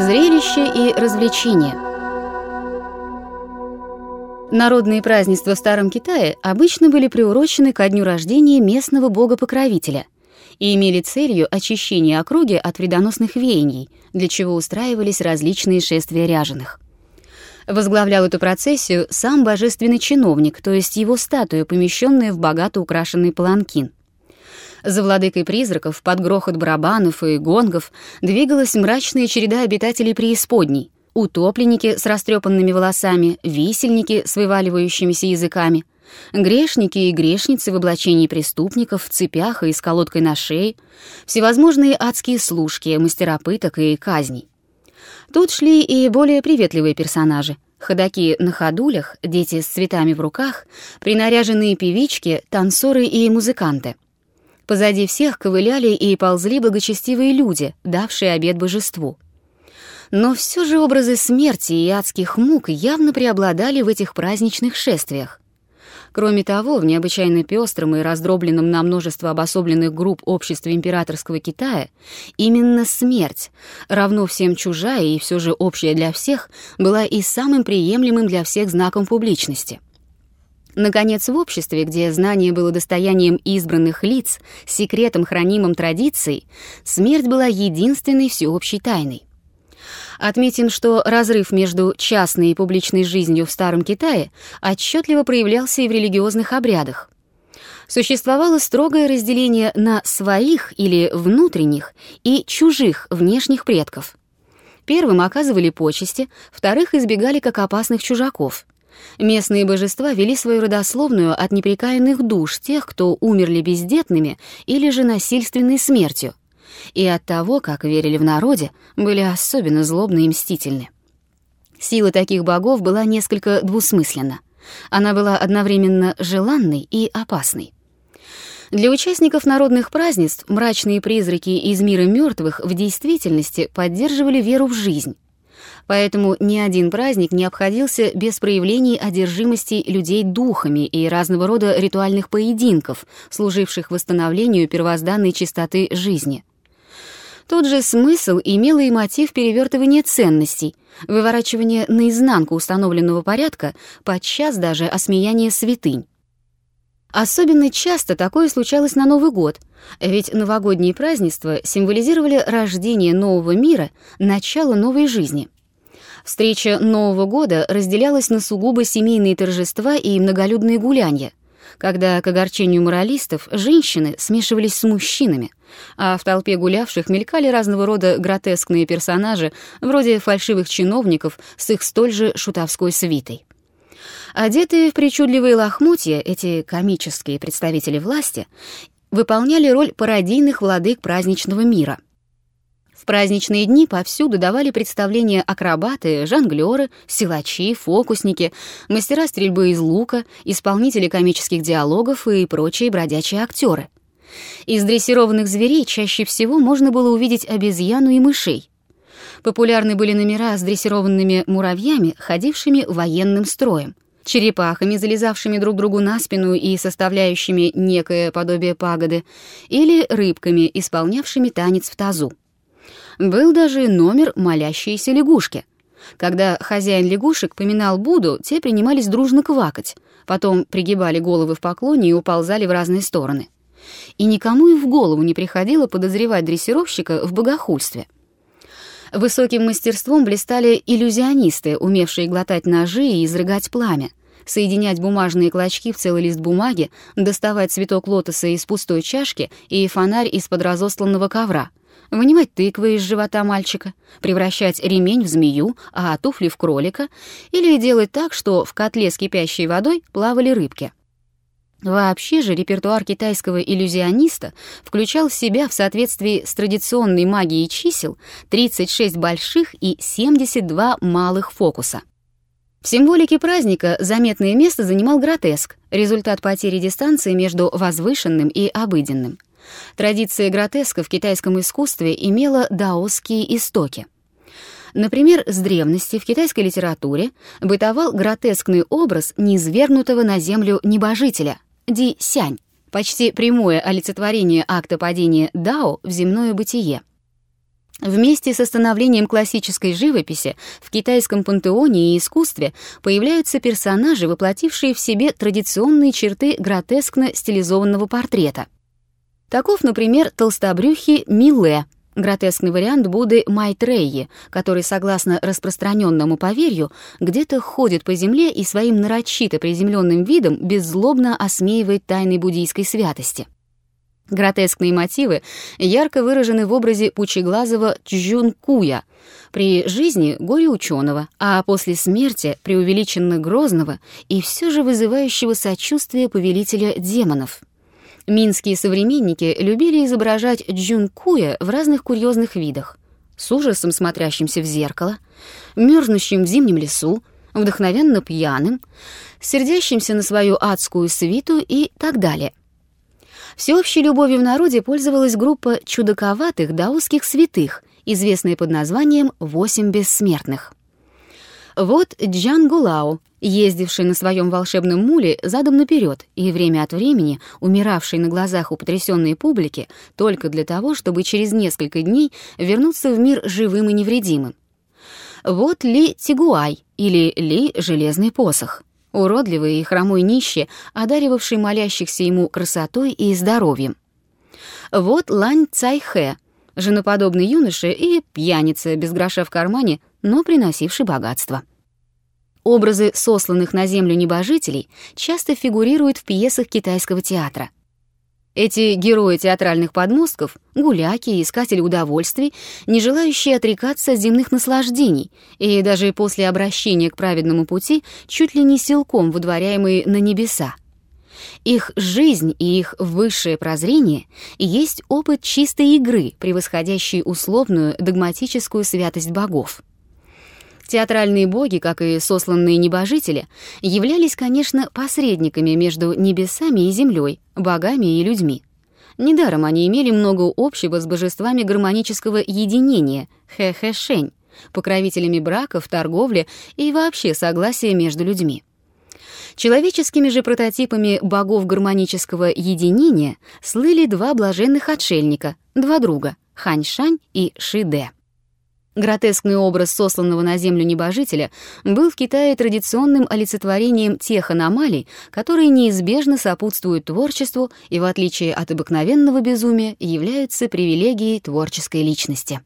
Зрелище и развлечение. Народные празднества в Старом Китае обычно были приурочены ко дню рождения местного бога-покровителя и имели целью очищение округи от вредоносных веяний, для чего устраивались различные шествия ряженых. Возглавлял эту процессию сам божественный чиновник, то есть его статуя, помещенная в богато украшенный паланкин. За владыкой призраков, под грохот барабанов и гонгов, двигалась мрачная череда обитателей преисподней. Утопленники с растрепанными волосами, висельники с вываливающимися языками, грешники и грешницы в облачении преступников, в цепях и с колодкой на шее, всевозможные адские служки, мастера пыток и казней. Тут шли и более приветливые персонажи. Ходаки на ходулях, дети с цветами в руках, принаряженные певички, танцоры и музыканты — Позади всех ковыляли и ползли благочестивые люди, давшие обед божеству. Но все же образы смерти и адских мук явно преобладали в этих праздничных шествиях. Кроме того, в необычайно пестром и раздробленном на множество обособленных групп обществе императорского Китая именно смерть, равно всем чужая и все же общая для всех, была и самым приемлемым для всех знаком публичности — Наконец, в обществе, где знание было достоянием избранных лиц, секретом, хранимым традицией, смерть была единственной всеобщей тайной. Отметим, что разрыв между частной и публичной жизнью в Старом Китае отчетливо проявлялся и в религиозных обрядах. Существовало строгое разделение на своих или внутренних и чужих внешних предков. Первым оказывали почести, вторых избегали как опасных чужаков — Местные божества вели свою родословную от непрекаянных душ тех, кто умерли бездетными или же насильственной смертью, и от того, как верили в народе, были особенно злобны и мстительны. Сила таких богов была несколько двусмысленна. Она была одновременно желанной и опасной. Для участников народных празднеств мрачные призраки из мира мертвых в действительности поддерживали веру в жизнь, Поэтому ни один праздник не обходился без проявлений одержимости людей духами и разного рода ритуальных поединков, служивших восстановлению первозданной чистоты жизни. Тот же смысл имел и мотив перевертывания ценностей, выворачивания наизнанку установленного порядка, подчас даже осмеяния святынь. Особенно часто такое случалось на Новый год, ведь новогодние празднества символизировали рождение нового мира, начало новой жизни — Встреча Нового года разделялась на сугубо семейные торжества и многолюдные гулянья, когда к огорчению моралистов женщины смешивались с мужчинами, а в толпе гулявших мелькали разного рода гротескные персонажи, вроде фальшивых чиновников с их столь же шутовской свитой. Одетые в причудливые лохмотья, эти комические представители власти выполняли роль пародийных владык праздничного мира — в праздничные дни повсюду давали представления акробаты, жонглёры, силачи, фокусники, мастера стрельбы из лука, исполнители комических диалогов и прочие бродячие актеры. Из дрессированных зверей чаще всего можно было увидеть обезьяну и мышей. Популярны были номера с дрессированными муравьями, ходившими военным строем, черепахами, залезавшими друг другу на спину и составляющими некое подобие пагоды, или рыбками, исполнявшими танец в тазу. Был даже номер молящиеся лягушки. Когда хозяин лягушек поминал Буду, те принимались дружно квакать, потом пригибали головы в поклоне и уползали в разные стороны. И никому и в голову не приходило подозревать дрессировщика в богохульстве. Высоким мастерством блистали иллюзионисты, умевшие глотать ножи и изрыгать пламя, соединять бумажные клочки в целый лист бумаги, доставать цветок лотоса из пустой чашки и фонарь из-под разосланного ковра — вынимать тыквы из живота мальчика, превращать ремень в змею, а туфли в кролика, или делать так, что в котле с кипящей водой плавали рыбки. Вообще же репертуар китайского иллюзиониста включал в себя в соответствии с традиционной магией чисел 36 больших и 72 малых фокуса. В символике праздника заметное место занимал гротеск, результат потери дистанции между возвышенным и обыденным. Традиция гротеска в китайском искусстве имела даосские истоки. Например, с древности в китайской литературе бытовал гротескный образ низвергнутого на землю небожителя — Ди-сянь, почти прямое олицетворение акта падения Дао в земное бытие. Вместе с становлением классической живописи в китайском пантеоне и искусстве появляются персонажи, воплотившие в себе традиционные черты гротескно стилизованного портрета. Таков, например, толстобрюхий Миле, гротескный вариант Будды Майтреи, который, согласно распространенному поверью, где-то ходит по земле и своим нарочито приземленным видом беззлобно осмеивает тайны буддийской святости. Гротескные мотивы ярко выражены в образе пучеглазого Чжункуя, при жизни горе ученого, а после смерти преувеличенно грозного и все же вызывающего сочувствие повелителя демонов. Минские современники любили изображать Джункуя в разных курьезных видах. С ужасом смотрящимся в зеркало, мерзнущим в зимнем лесу, вдохновенно пьяным, сердящимся на свою адскую свиту и так далее. Всеобщей любовью в народе пользовалась группа чудаковатых даосских святых, известная под названием «Восемь бессмертных». Вот Джан Гулао, ездивший на своем волшебном муле задом наперед и время от времени умиравший на глазах у потрясенной публики только для того, чтобы через несколько дней вернуться в мир живым и невредимым. Вот Ли Тигуай или Ли Железный посох уродливый и хромой нищий, одаривавший молящихся ему красотой и здоровьем. Вот Лань Цайхэ, женоподобный юноша и пьяница без гроша в кармане, но приносивший богатство. Образы сосланных на землю небожителей часто фигурируют в пьесах китайского театра — эти герои театральных подмостков — гуляки искатели удовольствий, не желающие отрекаться от земных наслаждений, и даже после обращения к праведному пути чуть ли не силком выдворяемые на небеса. Их жизнь и их высшее прозрение есть опыт чистой игры, превосходящий условную догматическую святость богов. Театральные боги, как и сосланные небожители, являлись, конечно, посредниками между небесами и землей, богами и людьми. Недаром они имели много общего с божествами гармонического единения, хэ-хэ-шень, покровителями браков, торговли и вообще согласия между людьми. Человеческими же прототипами богов гармонического единения слыли два блаженных отшельника, два друга — Ханьшань и Шиде. Гротескный образ сосланного на землю небожителя был в Китае традиционным олицетворением тех аномалий, которые неизбежно сопутствуют творчеству и, в отличие от обыкновенного безумия, являются привилегией творческой личности.